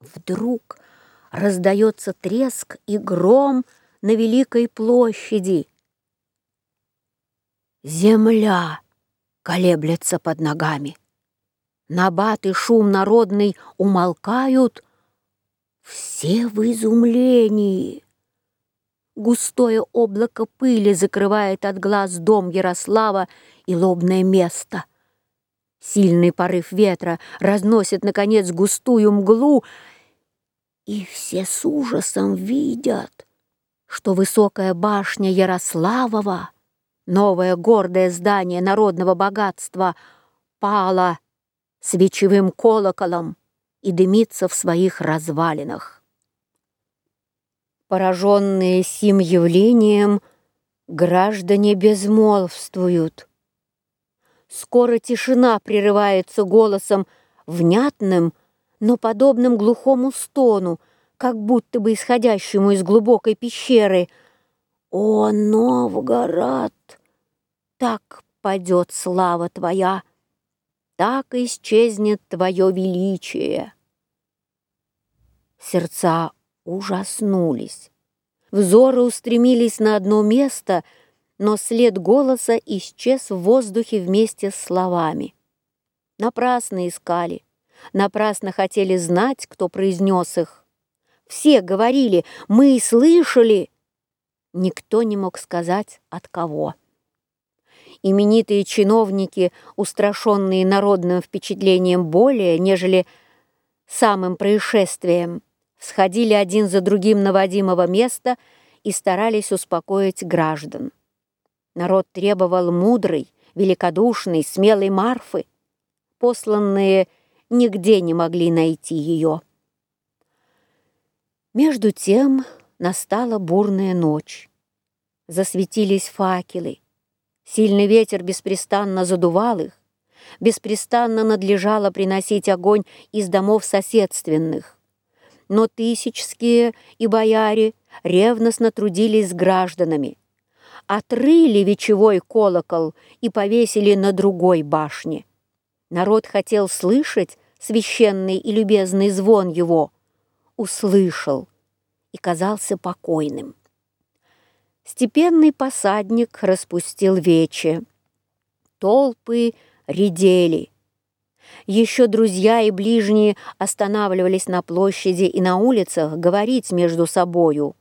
Вдруг раздается треск и гром на великой площади. Земля колеблется под ногами. Набат и шум народный умолкают, все в изумлении. Густое облако пыли закрывает от глаз дом Ярослава и лобное место. Сильный порыв ветра разносит, наконец, густую мглу, и все с ужасом видят, что высокая башня Ярославова, новое гордое здание народного богатства, пала свечевым колоколом и дымится в своих развалинах. Пораженные сим явлением, граждане безмолвствуют. Скоро тишина прерывается голосом внятным, но подобным глухому стону, как будто бы исходящему из глубокой пещеры. «О, Новгород! Так падет слава твоя, так исчезнет твое величие!» Сердца ужаснулись. Взоры устремились на одно место, но след голоса исчез в воздухе вместе с словами. Напрасно искали, напрасно хотели знать, кто произнес их. Все говорили «мы слышали». Никто не мог сказать, от кого. Именитые чиновники, устрашенные народным впечатлением более, нежели самым происшествием, сходили один за другим на Вадимово место и старались успокоить граждан. Народ требовал мудрой, великодушной, смелой Марфы. Посланные нигде не могли найти ее. Между тем настала бурная ночь. Засветились факелы. Сильный ветер беспрестанно задувал их. Беспрестанно надлежало приносить огонь из домов соседственных. Но тысячские и бояре ревностно трудились с гражданами. Отрыли вечевой колокол и повесили на другой башне. Народ хотел слышать священный и любезный звон его, услышал и казался покойным. Степенный посадник распустил вече. Толпы редели. Еще друзья и ближние останавливались на площади и на улицах говорить между собою.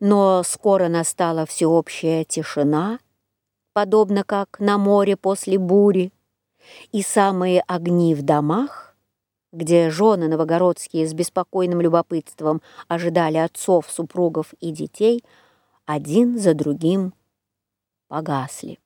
Но скоро настала всеобщая тишина, подобно как на море после бури и самые огни в домах, где жены новогородские с беспокойным любопытством ожидали отцов, супругов и детей, один за другим погасли.